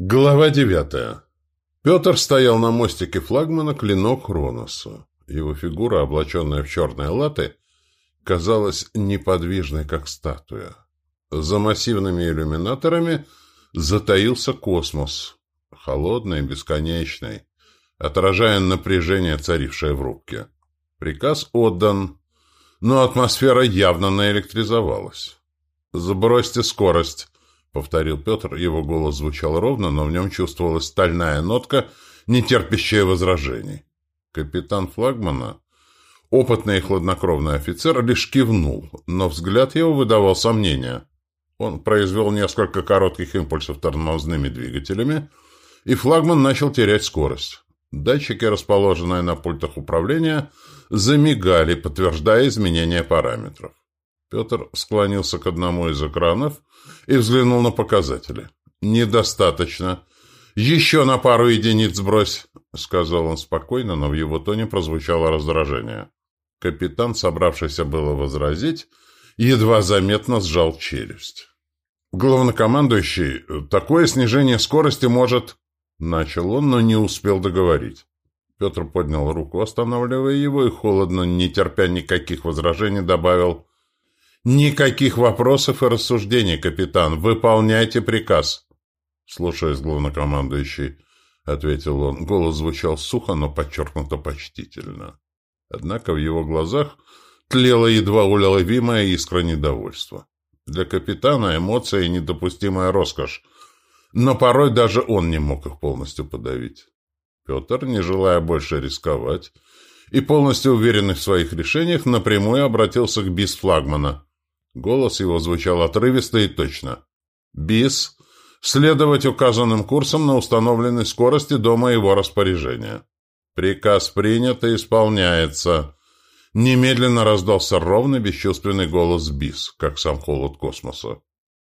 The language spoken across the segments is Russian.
Глава девятая. Петр стоял на мостике флагмана клинок Хроноса. Его фигура, облаченная в черные латы, казалась неподвижной, как статуя. За массивными иллюминаторами затаился космос, холодный бесконечный, отражая напряжение, царившее в рубке. Приказ отдан, но атмосфера явно наэлектризовалась. «Сбросьте скорость», — повторил Петр. Его голос звучал ровно, но в нем чувствовалась стальная нотка, не терпящая возражений. Капитан флагмана, опытный и хладнокровный офицер, лишь кивнул, но взгляд его выдавал сомнения. Он произвел несколько коротких импульсов тормозными двигателями, и флагман начал терять скорость. Датчики, расположенные на пультах управления, замигали, подтверждая изменения параметров. Петр склонился к одному из экранов и взглянул на показатели. «Недостаточно. Еще на пару единиц сбрось», — сказал он спокойно, но в его тоне прозвучало раздражение. Капитан, собравшийся было возразить, едва заметно сжал челюсть. «Главнокомандующий, такое снижение скорости может...» Начал он, но не успел договорить. Петр поднял руку, останавливая его, и холодно, не терпя никаких возражений, добавил «Никаких вопросов и рассуждений, капитан. Выполняйте приказ». «Слушаюсь, главнокомандующий», — ответил он. Голос звучал сухо, но подчеркнуто почтительно. Однако в его глазах тлела едва уловимая искра недовольства. Для капитана эмоции — недопустимая роскошь, но порой даже он не мог их полностью подавить. Петр, не желая больше рисковать и полностью уверенный в своих решениях, напрямую обратился к бис флагмана — Голос его звучал отрывисто и точно. «Бис, следовать указанным курсом на установленной скорости до моего распоряжения». «Приказ принят и исполняется». Немедленно раздался ровный бесчувственный голос Бис, как сам холод космоса.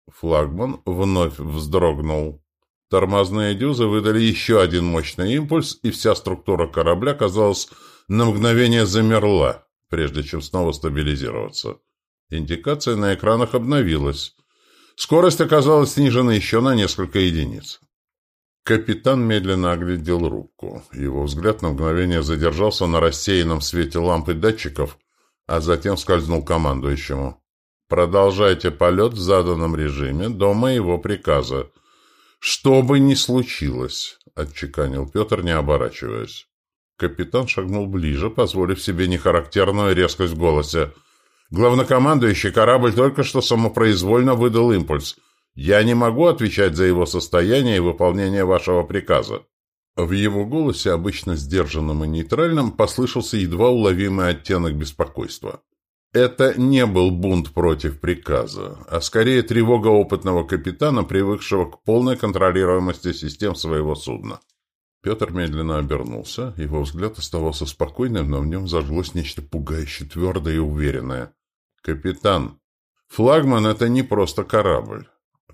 Флагман вновь вздрогнул. Тормозные дюзы выдали еще один мощный импульс, и вся структура корабля, казалось, на мгновение замерла, прежде чем снова стабилизироваться. Индикация на экранах обновилась. Скорость оказалась снижена еще на несколько единиц. Капитан медленно оглядел рубку. Его взгляд на мгновение задержался на рассеянном свете лампы датчиков, а затем скользнул командующему. «Продолжайте полет в заданном режиме до моего приказа. Что бы ни случилось», — отчеканил Петр, не оборачиваясь. Капитан шагнул ближе, позволив себе нехарактерную резкость в голосе — Главнокомандующий корабль только что самопроизвольно выдал импульс. Я не могу отвечать за его состояние и выполнение вашего приказа». В его голосе, обычно сдержанном и нейтральном, послышался едва уловимый оттенок беспокойства. Это не был бунт против приказа, а скорее тревога опытного капитана, привыкшего к полной контролируемости систем своего судна. Петр медленно обернулся, его взгляд оставался спокойным, но в нем зажглось нечто пугающе твердое и уверенное. «Капитан, флагман — это не просто корабль.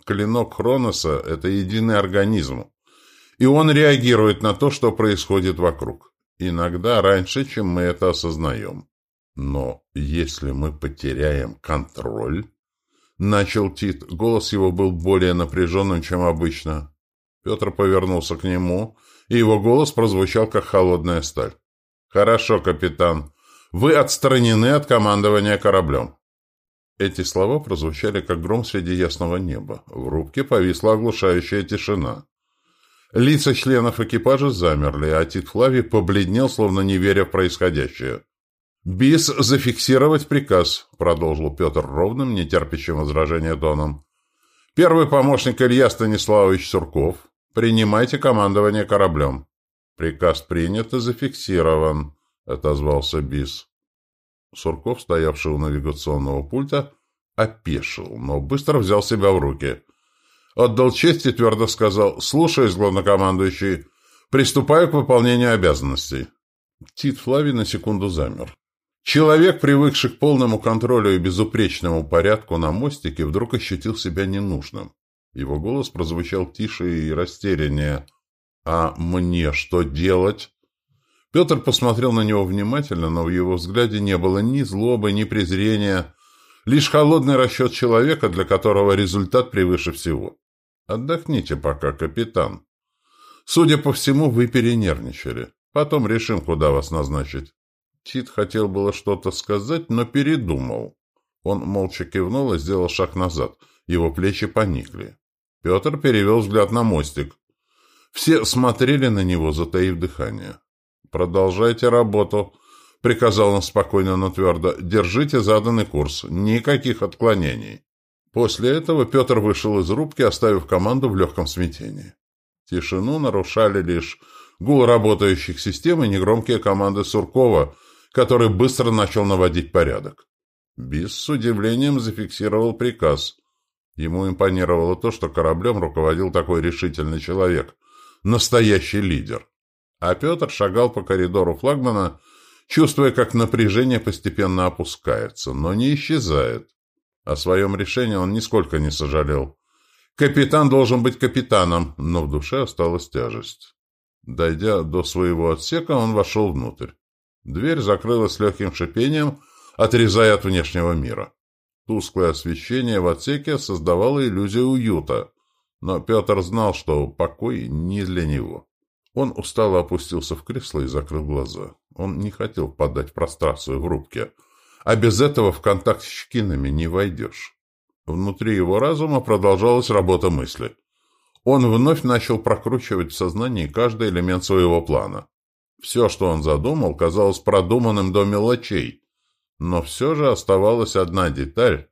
Клинок Хроноса — это единый организм, и он реагирует на то, что происходит вокруг. Иногда раньше, чем мы это осознаем. Но если мы потеряем контроль...» Начал Тит. Голос его был более напряженным, чем обычно. Петр повернулся к нему, и его голос прозвучал, как холодная сталь. «Хорошо, капитан. Вы отстранены от командования кораблем. Эти слова прозвучали, как гром среди ясного неба. В рубке повисла оглушающая тишина. Лица членов экипажа замерли, а Тит Флавий побледнел, словно не веря в происходящее. «Бис зафиксировать приказ», — продолжил Петр ровным, нетерпящим возражения тоном. «Первый помощник Илья Станиславович Сурков, принимайте командование кораблем». «Приказ принят и зафиксирован», — отозвался Бис. Сурков, стоявший у навигационного пульта, опешил, но быстро взял себя в руки. Отдал честь и твердо сказал «Слушаюсь, главнокомандующий. Приступаю к выполнению обязанностей». Тит Флавий на секунду замер. Человек, привыкший к полному контролю и безупречному порядку на мостике, вдруг ощутил себя ненужным. Его голос прозвучал тише и растеряннее. «А мне что делать?» Петр посмотрел на него внимательно, но в его взгляде не было ни злобы, ни презрения, лишь холодный расчет человека, для которого результат превыше всего. «Отдохните пока, капитан», Судя по всему, вы перенервничали. Потом решим, куда вас назначить. Тит хотел было что-то сказать, но передумал. Он молча кивнул и сделал шаг назад. Его плечи поникли. Петр перевел взгляд на мостик. Все смотрели на него, затаив дыхание. «Продолжайте работу», — приказал он спокойно, но твердо. «Держите заданный курс. Никаких отклонений». После этого Петр вышел из рубки, оставив команду в легком смятении. Тишину нарушали лишь гул работающих систем и негромкие команды Суркова, который быстро начал наводить порядок. Бис с удивлением зафиксировал приказ. Ему импонировало то, что кораблем руководил такой решительный человек, настоящий лидер. А Петр шагал по коридору флагмана, чувствуя, как напряжение постепенно опускается, но не исчезает. О своем решении он нисколько не сожалел. Капитан должен быть капитаном, но в душе осталась тяжесть. Дойдя до своего отсека, он вошел внутрь. Дверь закрылась легким шипением, отрезая от внешнего мира. Тусклое освещение в отсеке создавало иллюзию уюта, но Петр знал, что покой не для него. Он устало опустился в кресло и закрыл глаза. Он не хотел подать прострацию в рубке, а без этого в контакт с Чкинами не войдешь. Внутри его разума продолжалась работа мысли. Он вновь начал прокручивать в сознании каждый элемент своего плана. Все, что он задумал, казалось продуманным до мелочей, но все же оставалась одна деталь,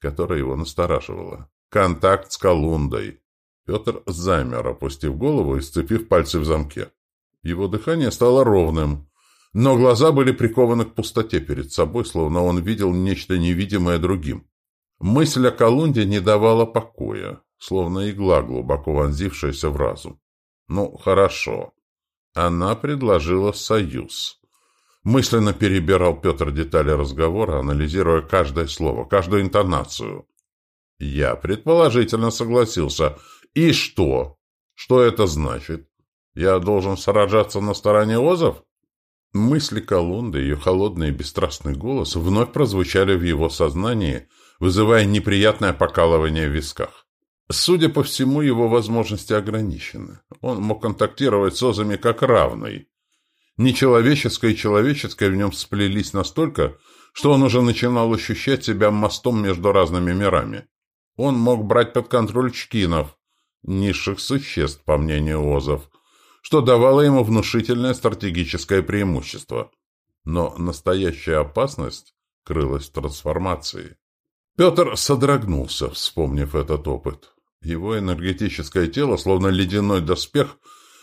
которая его настораживала. Контакт с Колундой. Петр замер, опустив голову и сцепив пальцы в замке. Его дыхание стало ровным, но глаза были прикованы к пустоте перед собой, словно он видел нечто невидимое другим. Мысль о Колунде не давала покоя, словно игла, глубоко вонзившаяся в разум. Ну, хорошо. Она предложила союз. Мысленно перебирал Петр детали разговора, анализируя каждое слово, каждую интонацию. Я предположительно согласился. И что? Что это значит? Я должен сражаться на стороне Озов? Мысли Колунды, ее холодный и бесстрастный голос вновь прозвучали в его сознании – вызывая неприятное покалывание в висках. Судя по всему, его возможности ограничены. Он мог контактировать с озами как равный. Нечеловеческое и человеческое в нем сплелись настолько, что он уже начинал ощущать себя мостом между разными мирами. Он мог брать под контроль чкинов, низших существ, по мнению озов, что давало ему внушительное стратегическое преимущество. Но настоящая опасность крылась в трансформации. Петр содрогнулся, вспомнив этот опыт. Его энергетическое тело, словно ледяной доспех,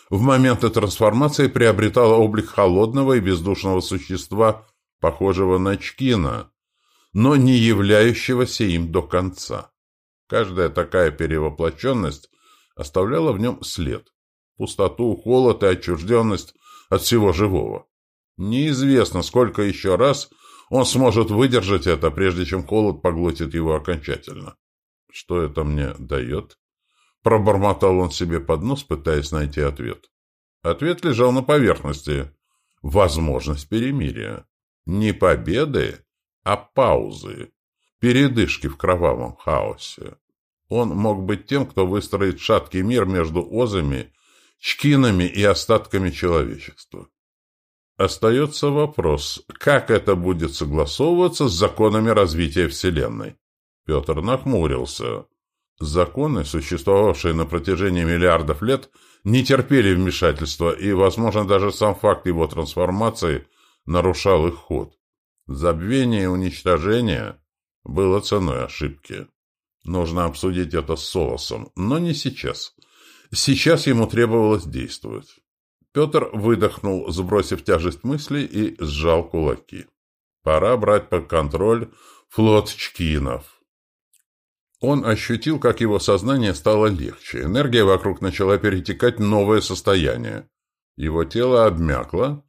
в моменты трансформации приобретало облик холодного и бездушного существа, похожего на Чкина, но не являющегося им до конца. Каждая такая перевоплощенность оставляла в нем след, пустоту, холод и отчужденность от всего живого. Неизвестно, сколько еще раз он сможет выдержать это, прежде чем холод поглотит его окончательно. Что это мне дает? Пробормотал он себе под нос, пытаясь найти ответ. Ответ лежал на поверхности. Возможность перемирия. Не победы, а паузы. Передышки в кровавом хаосе. Он мог быть тем, кто выстроит шаткий мир между озами, чкинами и остатками человечества. Остается вопрос, как это будет согласовываться с законами развития Вселенной? Петр нахмурился. Законы, существовавшие на протяжении миллиардов лет, не терпели вмешательства, и, возможно, даже сам факт его трансформации нарушал их ход. Забвение и уничтожение было ценой ошибки. Нужно обсудить это с Солосом, но не сейчас. Сейчас ему требовалось действовать. Петр выдохнул, сбросив тяжесть мыслей, и сжал кулаки. Пора брать под контроль флот Чкинов. Он ощутил, как его сознание стало легче. Энергия вокруг начала перетекать в новое состояние. Его тело обмякло,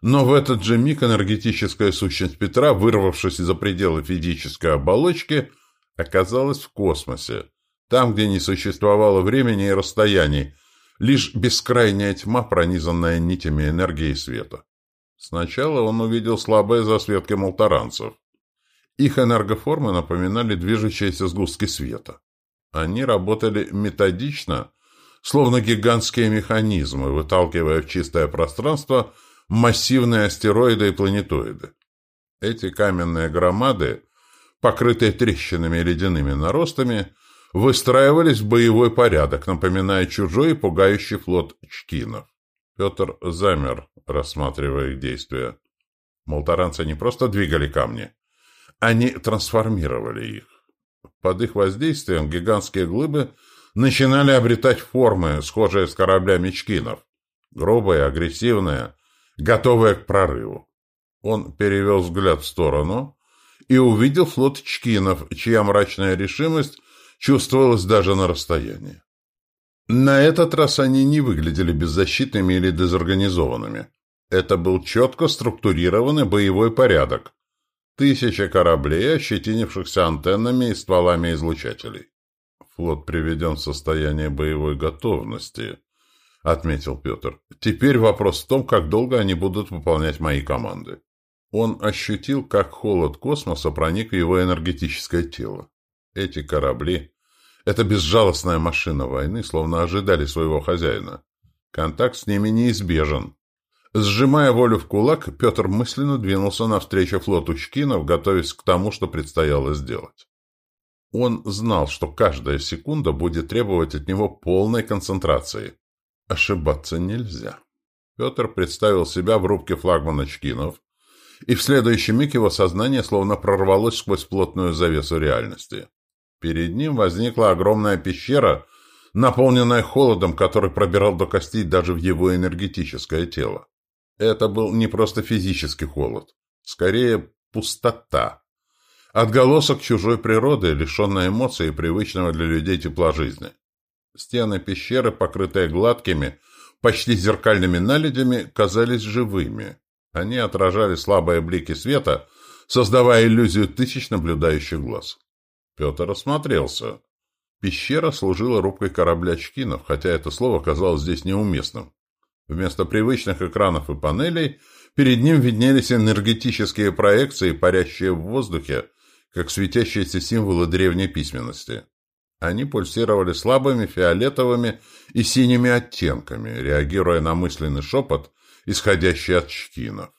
но в этот же миг энергетическая сущность Петра, вырвавшись за пределы физической оболочки, оказалась в космосе, там, где не существовало времени и расстояний, лишь бескрайняя тьма, пронизанная нитями энергии и света. Сначала он увидел слабые засветки молторанцев. Их энергоформы напоминали движущиеся сгустки света. Они работали методично, словно гигантские механизмы, выталкивая в чистое пространство массивные астероиды и планетоиды. Эти каменные громады, покрытые трещинами и ледяными наростами, выстраивались в боевой порядок, напоминая чужой и пугающий флот чкинов. Петр замер, рассматривая их действия. Молтаранцы не просто двигали камни, они трансформировали их. Под их воздействием гигантские глыбы начинали обретать формы, схожие с кораблями чкинов. Грубые, агрессивные, готовые к прорыву. Он перевел взгляд в сторону и увидел флот чкинов, чья мрачная решимость чувствовалась даже на расстоянии. На этот раз они не выглядели беззащитными или дезорганизованными. Это был четко структурированный боевой порядок. Тысяча кораблей, ощетинившихся антеннами и стволами излучателей. Флот приведен в состояние боевой готовности, отметил Петр. Теперь вопрос в том, как долго они будут выполнять мои команды. Он ощутил, как холод космоса проник в его энергетическое тело. Эти корабли — это безжалостная машина войны, словно ожидали своего хозяина. Контакт с ними неизбежен. Сжимая волю в кулак, Петр мысленно двинулся навстречу флоту Чкинов, готовясь к тому, что предстояло сделать. Он знал, что каждая секунда будет требовать от него полной концентрации. Ошибаться нельзя. Петр представил себя в рубке флагмана Чкинов, и в следующий миг его сознание словно прорвалось сквозь плотную завесу реальности. Перед ним возникла огромная пещера, наполненная холодом, который пробирал до костей даже в его энергетическое тело. Это был не просто физический холод, скорее пустота. Отголосок чужой природы, лишенной эмоций и привычного для людей тепла жизни. Стены пещеры, покрытые гладкими, почти зеркальными наледями, казались живыми. Они отражали слабые блики света, создавая иллюзию тысяч наблюдающих глаз. Петр осмотрелся. Пещера служила рубкой корабля Чкинов, хотя это слово казалось здесь неуместным. Вместо привычных экранов и панелей перед ним виднелись энергетические проекции, парящие в воздухе, как светящиеся символы древней письменности. Они пульсировали слабыми фиолетовыми и синими оттенками, реагируя на мысленный шепот, исходящий от чкинов.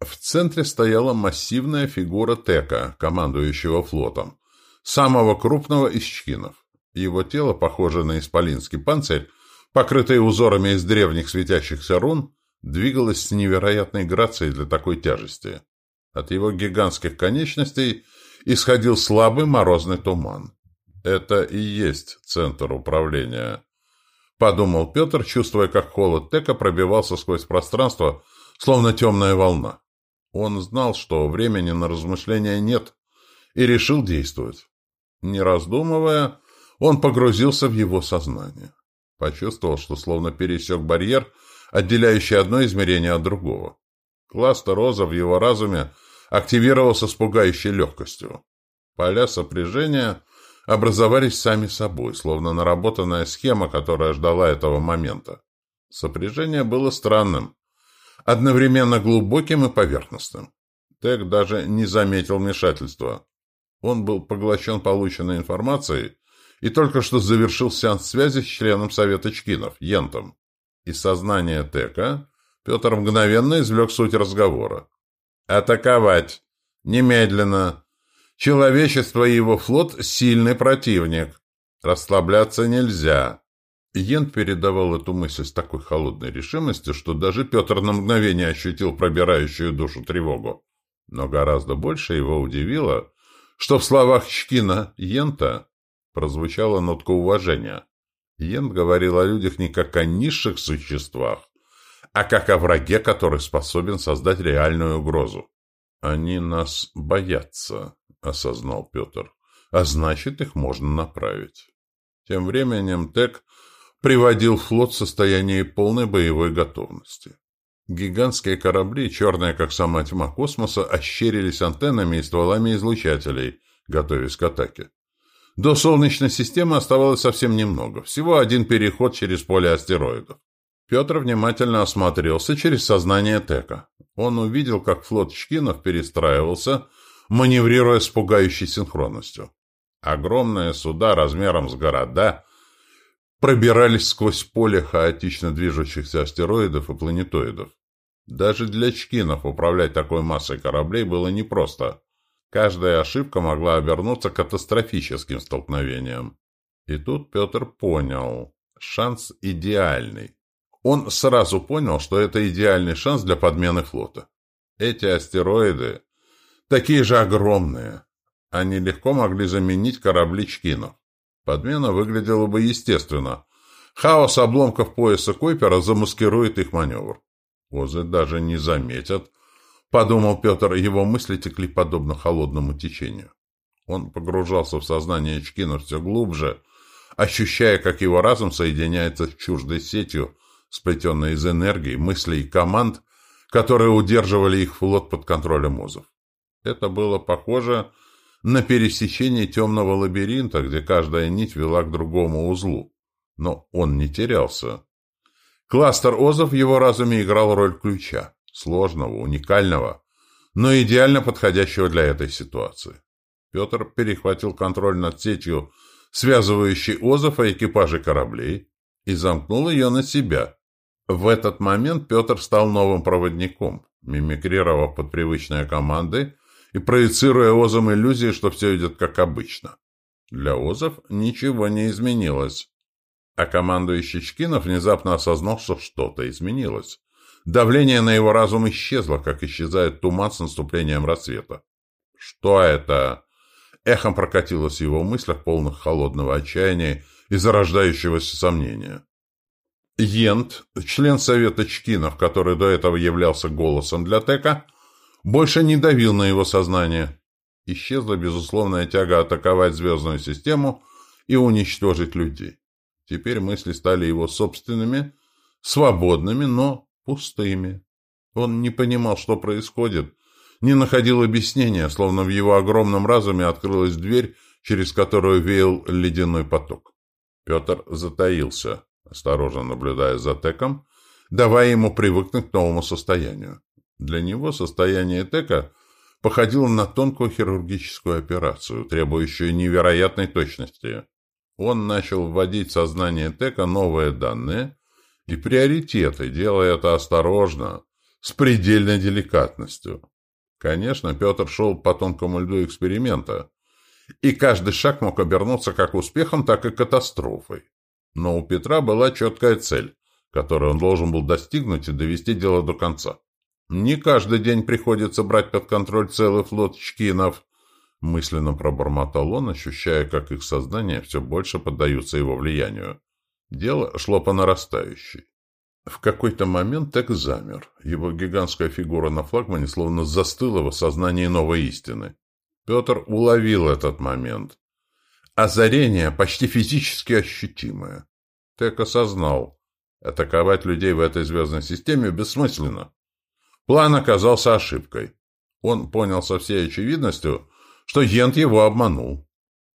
В центре стояла массивная фигура Тека, командующего флотом, самого крупного из чкинов. Его тело, похожее на исполинский панцирь, покрытое узорами из древних светящихся рун, двигалось с невероятной грацией для такой тяжести. От его гигантских конечностей исходил слабый морозный туман. Это и есть центр управления. Подумал Петр, чувствуя, как холод Тека пробивался сквозь пространство, словно темная волна. Он знал, что времени на размышления нет, и решил действовать. Не раздумывая, он погрузился в его сознание. Почувствовал, что словно пересек барьер, отделяющий одно измерение от другого. Кластер роза в его разуме активировался с пугающей легкостью. Поля сопряжения образовались сами собой, словно наработанная схема, которая ждала этого момента. Сопряжение было странным, одновременно глубоким и поверхностным. Тег даже не заметил вмешательства. Он был поглощен полученной информацией и только что завершил сеанс связи с членом Совета Чкинов, Йентом. Из сознания Тека Петр мгновенно извлек суть разговора. «Атаковать! Немедленно! Человечество и его флот – сильный противник. Расслабляться нельзя!» Йент передавал эту мысль с такой холодной решимостью, что даже Петр на мгновение ощутил пробирающую душу тревогу. Но гораздо больше его удивило, что в словах Чкина Йента прозвучала нотка уважения. Йент говорил о людях не как о низших существах, а как о враге, который способен создать реальную угрозу. «Они нас боятся», — осознал Петр, — «а значит, их можно направить». Тем временем Тек приводил флот в состояние полной боевой готовности. Гигантские корабли, черные как сама тьма космоса, ощерились антеннами и стволами излучателей, готовясь к атаке. До Солнечной системы оставалось совсем немного, всего один переход через поле астероидов. Петр внимательно осмотрелся через сознание Тека. Он увидел, как флот Чкинов перестраивался, маневрируя с пугающей синхронностью. Огромные суда размером с города пробирались сквозь поле хаотично движущихся астероидов и планетоидов. Даже для чкинов управлять такой массой кораблей было непросто. Каждая ошибка могла обернуться катастрофическим столкновением. И тут Петр понял. Шанс идеальный. Он сразу понял, что это идеальный шанс для подмены флота. Эти астероиды такие же огромные. Они легко могли заменить корабли Чкинов. Подмена выглядела бы естественно. Хаос обломков пояса Койпера замаскирует их маневр. Озы даже не заметят, подумал Петр, его мысли текли подобно холодному течению. Он погружался в сознание Чкина все глубже, ощущая, как его разум соединяется с чуждой сетью, сплетенной из энергии, мыслей и команд, которые удерживали их флот под контролем озов. Это было похоже на пересечение темного лабиринта, где каждая нить вела к другому узлу. Но он не терялся. Кластер озов в его разуме играл роль ключа, сложного, уникального, но идеально подходящего для этой ситуации. Петр перехватил контроль над сетью, связывающей озов и экипажей кораблей, и замкнул ее на себя. В этот момент Петр стал новым проводником, мимикрировав под привычные команды и проецируя озам иллюзии, что все идет как обычно. Для озов ничего не изменилось. А командующий Чкинов внезапно осознал, что что-то изменилось. Давление на его разум исчезло, как исчезает туман с наступлением рассвета. «Что это?» Эхом прокатилось в его мыслях, полных холодного отчаяния и зарождающегося сомнения. Йент, член Совета Чкинов, который до этого являлся голосом для Тека, больше не давил на его сознание. Исчезла безусловная тяга атаковать звездную систему и уничтожить людей. Теперь мысли стали его собственными, свободными, но пустыми. Он не понимал, что происходит, не находил объяснения, словно в его огромном разуме открылась дверь, через которую веял ледяной поток. Петр затаился, осторожно наблюдая за Теком, давая ему привыкнуть к новому состоянию. Для него состояние Тека походило на тонкую хирургическую операцию, требующую невероятной точности. Он начал вводить в сознание Тека новые данные и приоритеты, делая это осторожно, с предельной деликатностью. Конечно, Петр шел по тонкому льду эксперимента, и каждый шаг мог обернуться как успехом, так и катастрофой. Но у Петра была четкая цель, которую он должен был достигнуть и довести дело до конца. Не каждый день приходится брать под контроль целый флот чкинов, Мысленно пробормотал он, ощущая, как их сознание все больше поддаются его влиянию. Дело шло по нарастающей. В какой-то момент Тек замер. Его гигантская фигура на флагмане словно застыла в осознании новой истины. Петр уловил этот момент. Озарение почти физически ощутимое. Тек осознал. Атаковать людей в этой звездной системе бессмысленно. План оказался ошибкой. Он понял со всей очевидностью, что Йент его обманул.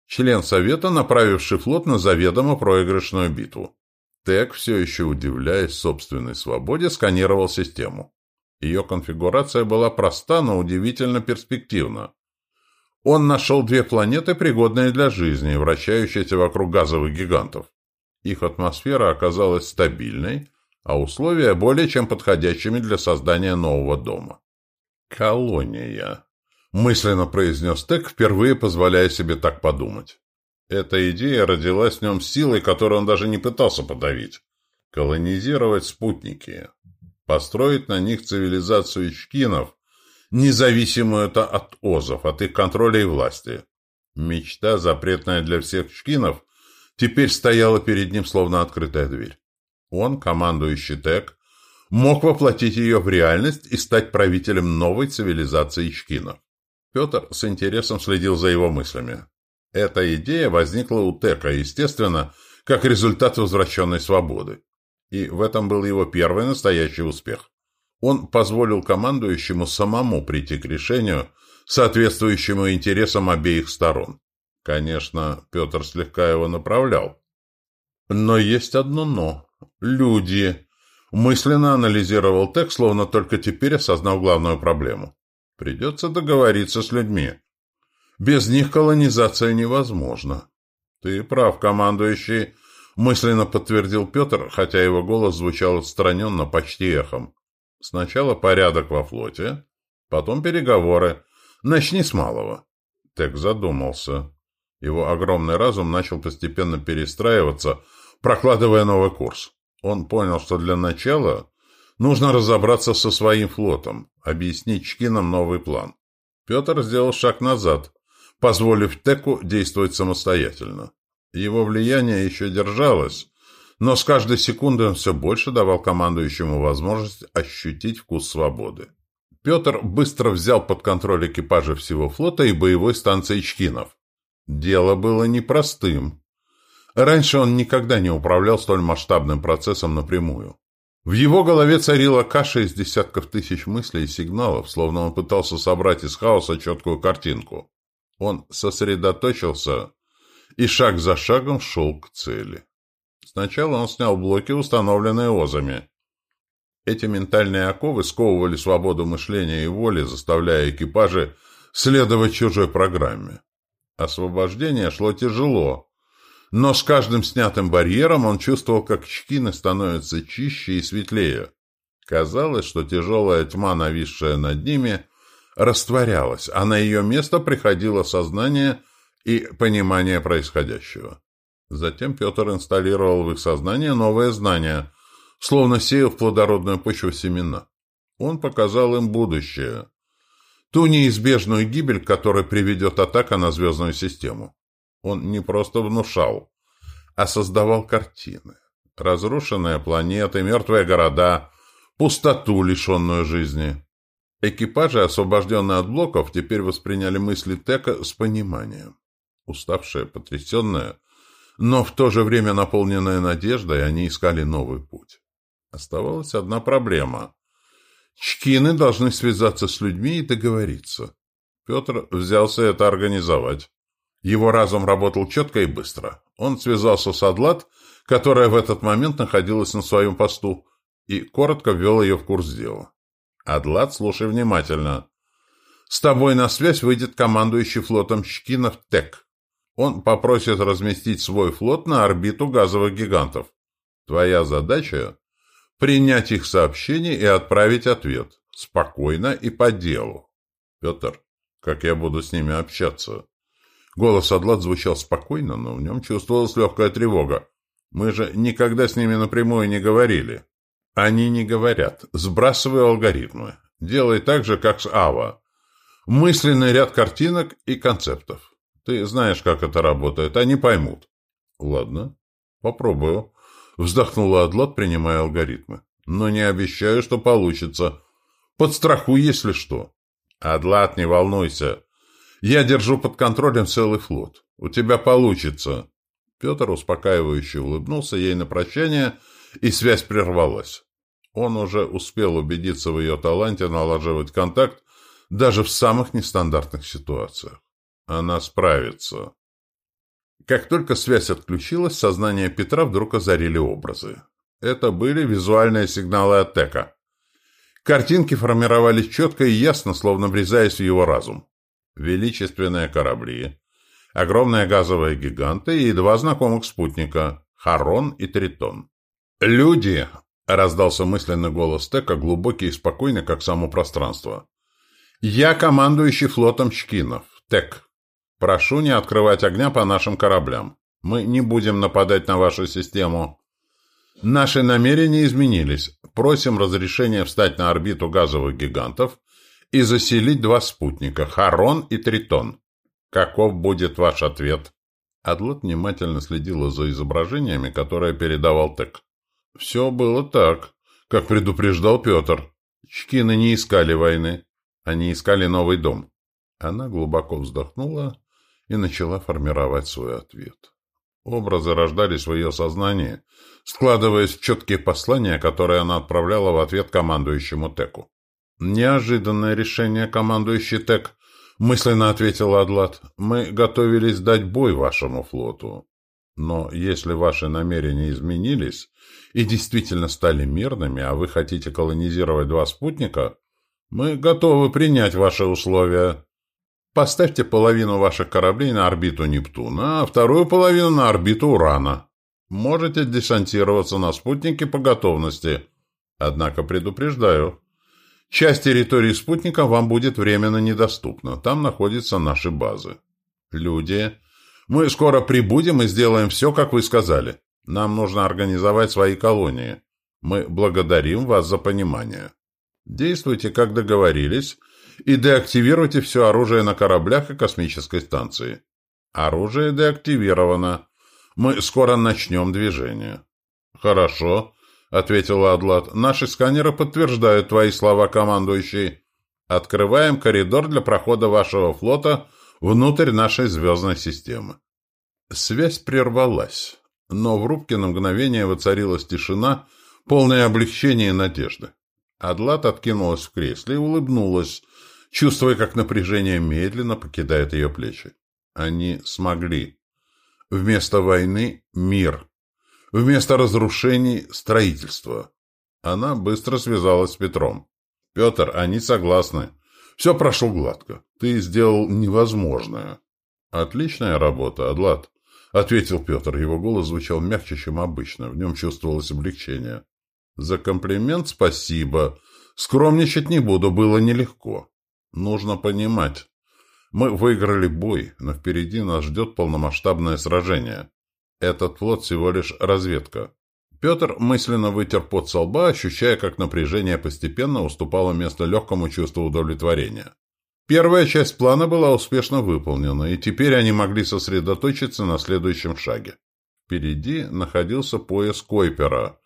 Член Совета, направивший флот на заведомо проигрышную битву. Тек, все еще удивляясь собственной свободе, сканировал систему. Ее конфигурация была проста, но удивительно перспективна. Он нашел две планеты, пригодные для жизни, вращающиеся вокруг газовых гигантов. Их атмосфера оказалась стабильной, а условия более чем подходящими для создания нового дома. Колония мысленно произнес Тек, впервые позволяя себе так подумать. Эта идея родилась в нем силой, которую он даже не пытался подавить. Колонизировать спутники. Построить на них цивилизацию ичкинов, независимую это от озов, от их контроля и власти. Мечта, запретная для всех чкинов, теперь стояла перед ним словно открытая дверь. Он, командующий ТЭК, мог воплотить ее в реальность и стать правителем новой цивилизации чкинов. Петр с интересом следил за его мыслями. Эта идея возникла у Тека, естественно, как результат возвращенной свободы. И в этом был его первый настоящий успех. Он позволил командующему самому прийти к решению, соответствующему интересам обеих сторон. Конечно, Петр слегка его направлял. Но есть одно «но». Люди. Мысленно анализировал Тек, словно только теперь осознал главную проблему. Придется договориться с людьми. Без них колонизация невозможна. Ты прав, командующий. Мысленно подтвердил Петр, хотя его голос звучал отстраненно, почти эхом. Сначала порядок во флоте, потом переговоры. Начни с малого. Тек задумался. Его огромный разум начал постепенно перестраиваться, прокладывая новый курс. Он понял, что для начала нужно разобраться со своим флотом, объяснить Чкинам новый план. Петр сделал шаг назад, позволив Теку действовать самостоятельно. Его влияние еще держалось, но с каждой секундой он все больше давал командующему возможность ощутить вкус свободы. Петр быстро взял под контроль экипажа всего флота и боевой станции Чкинов. Дело было непростым. Раньше он никогда не управлял столь масштабным процессом напрямую. В его голове царила каша из десятков тысяч мыслей и сигналов, словно он пытался собрать из хаоса четкую картинку. Он сосредоточился и шаг за шагом шел к цели. Сначала он снял блоки, установленные озами. Эти ментальные оковы сковывали свободу мышления и воли, заставляя экипажи следовать чужой программе. Освобождение шло тяжело, но с каждым снятым барьером он чувствовал, как чкины становятся чище и светлее. Казалось, что тяжелая тьма, нависшая над ними, растворялась, а на ее место приходило сознание и понимание происходящего. Затем Петр инсталлировал в их сознание новые знания, словно сеял в плодородную почву семена. Он показал им будущее, ту неизбежную гибель, которая приведет атака на звездную систему. Он не просто внушал, а создавал картины. Разрушенные планеты, мертвые города, пустоту, лишенную жизни. Экипажи, освобожденные от блоков, теперь восприняли мысли Тека с пониманием. Уставшие, потрясенные, но в то же время наполненные надеждой, они искали новый путь. Оставалась одна проблема. Чкины должны связаться с людьми и договориться. Петр взялся это организовать. Его разум работал четко и быстро. Он связался с Адлат, которая в этот момент находилась на своем посту, и коротко ввел ее в курс дела. «Адлат, слушай внимательно. С тобой на связь выйдет командующий флотом Чкинов Тек. Он попросит разместить свой флот на орбиту газовых гигантов. Твоя задача – принять их сообщение и отправить ответ. Спокойно и по делу. Петр, как я буду с ними общаться? Голос Адлат звучал спокойно, но в нем чувствовалась легкая тревога. Мы же никогда с ними напрямую не говорили. Они не говорят. Сбрасывай алгоритмы. Делай так же, как с Ава. Мысленный ряд картинок и концептов. Ты знаешь, как это работает. Они поймут. Ладно, попробую. Вздохнула Адлат, принимая алгоритмы. Но не обещаю, что получится. Подстрахуй, если что. Адлат, не волнуйся. Я держу под контролем целый флот. У тебя получится. Петр успокаивающе улыбнулся ей на прощание, и связь прервалась. Он уже успел убедиться в ее таланте налаживать контакт даже в самых нестандартных ситуациях. Она справится. Как только связь отключилась, сознание Петра вдруг озарили образы. Это были визуальные сигналы от Тека. Картинки формировались четко и ясно, словно врезаясь в его разум величественные корабли, огромные газовые гиганты и два знакомых спутника – Харон и Тритон. «Люди!» – раздался мысленный голос Тека, глубокий и спокойный, как само пространство. «Я командующий флотом Чкинов, Тек. Прошу не открывать огня по нашим кораблям. Мы не будем нападать на вашу систему. Наши намерения изменились. Просим разрешения встать на орбиту газовых гигантов и заселить два спутника – Харон и Тритон. Каков будет ваш ответ? Адлот внимательно следила за изображениями, которые передавал Тек. Все было так, как предупреждал Петр. Чкины не искали войны, они искали новый дом. Она глубоко вздохнула и начала формировать свой ответ. Образы рождались в ее сознании, складываясь в четкие послания, которые она отправляла в ответ командующему Теку. «Неожиданное решение, командующий ТЭК», — мысленно ответил Адлат. «Мы готовились дать бой вашему флоту. Но если ваши намерения изменились и действительно стали мирными, а вы хотите колонизировать два спутника, мы готовы принять ваши условия. Поставьте половину ваших кораблей на орбиту Нептуна, а вторую половину на орбиту Урана». Можете десантироваться на спутнике по готовности. Однако предупреждаю, часть территории спутника вам будет временно недоступна. Там находятся наши базы. Люди, мы скоро прибудем и сделаем все, как вы сказали. Нам нужно организовать свои колонии. Мы благодарим вас за понимание. Действуйте, как договорились, и деактивируйте все оружие на кораблях и космической станции. Оружие деактивировано. Мы скоро начнем движение. Хорошо, ответила Адлат. Наши сканеры подтверждают твои слова, командующий. Открываем коридор для прохода вашего флота внутрь нашей звездной системы. Связь прервалась, но в рубке на мгновение воцарилась тишина, полное облегчение и надежды. Адлат откинулась в кресле и улыбнулась, чувствуя, как напряжение медленно покидает ее плечи. Они смогли. Вместо войны — мир. Вместо разрушений — строительство. Она быстро связалась с Петром. «Петр, они согласны. Все прошло гладко. Ты сделал невозможное». «Отличная работа, Адлат», — ответил Петр. Его голос звучал мягче, чем обычно. В нем чувствовалось облегчение. «За комплимент спасибо. Скромничать не буду, было нелегко. Нужно понимать. Мы выиграли бой, но впереди нас ждет полномасштабное сражение. Этот флот всего лишь разведка». Петр мысленно вытер пот со лба, ощущая, как напряжение постепенно уступало место легкому чувству удовлетворения. Первая часть плана была успешно выполнена, и теперь они могли сосредоточиться на следующем шаге. Впереди находился пояс Койпера,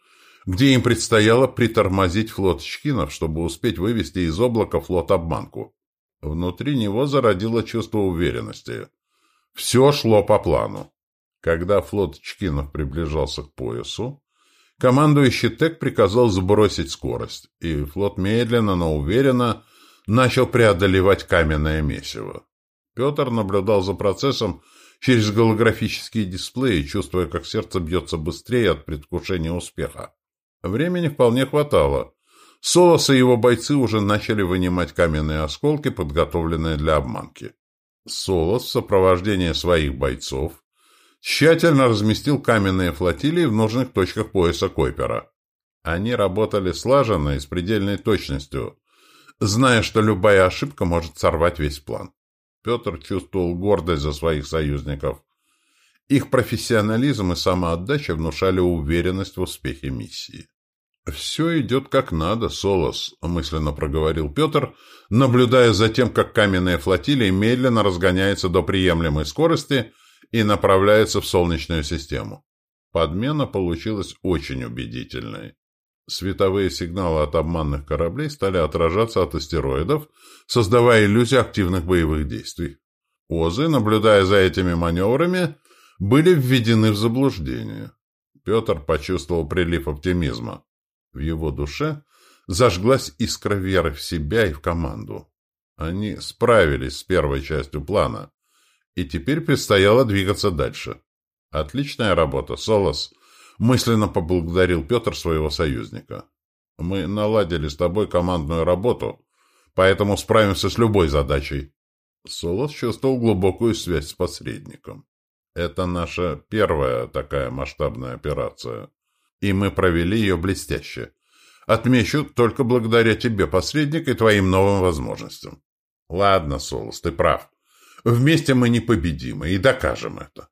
где им предстояло притормозить флот Чкинов, чтобы успеть вывести из облака флот-обманку. Внутри него зародило чувство уверенности. Все шло по плану. Когда флот Чкинов приближался к поясу, командующий ТЭК приказал сбросить скорость, и флот медленно, но уверенно начал преодолевать каменное месиво. Петр наблюдал за процессом через голографические дисплеи, чувствуя, как сердце бьется быстрее от предвкушения успеха. Времени вполне хватало. Солос и его бойцы уже начали вынимать каменные осколки, подготовленные для обманки. Солос в сопровождении своих бойцов тщательно разместил каменные флотилии в нужных точках пояса Койпера. Они работали слаженно и с предельной точностью, зная, что любая ошибка может сорвать весь план. Петр чувствовал гордость за своих союзников. Их профессионализм и самоотдача внушали уверенность в успехе миссии. «Все идет как надо, Солос», — мысленно проговорил Петр, наблюдая за тем, как каменная флотилия медленно разгоняется до приемлемой скорости и направляется в Солнечную систему. Подмена получилась очень убедительной. Световые сигналы от обманных кораблей стали отражаться от астероидов, создавая иллюзию активных боевых действий. Озы, наблюдая за этими маневрами, были введены в заблуждение. Петр почувствовал прилив оптимизма. В его душе зажглась искра веры в себя и в команду. Они справились с первой частью плана, и теперь предстояло двигаться дальше. Отличная работа, Солос. Мысленно поблагодарил Петр своего союзника. Мы наладили с тобой командную работу, поэтому справимся с любой задачей. Солос чувствовал глубокую связь с посредником. Это наша первая такая масштабная операция, и мы провели ее блестяще. Отмечу только благодаря тебе, посредник, и твоим новым возможностям. Ладно, Солос, ты прав. Вместе мы непобедимы, и докажем это.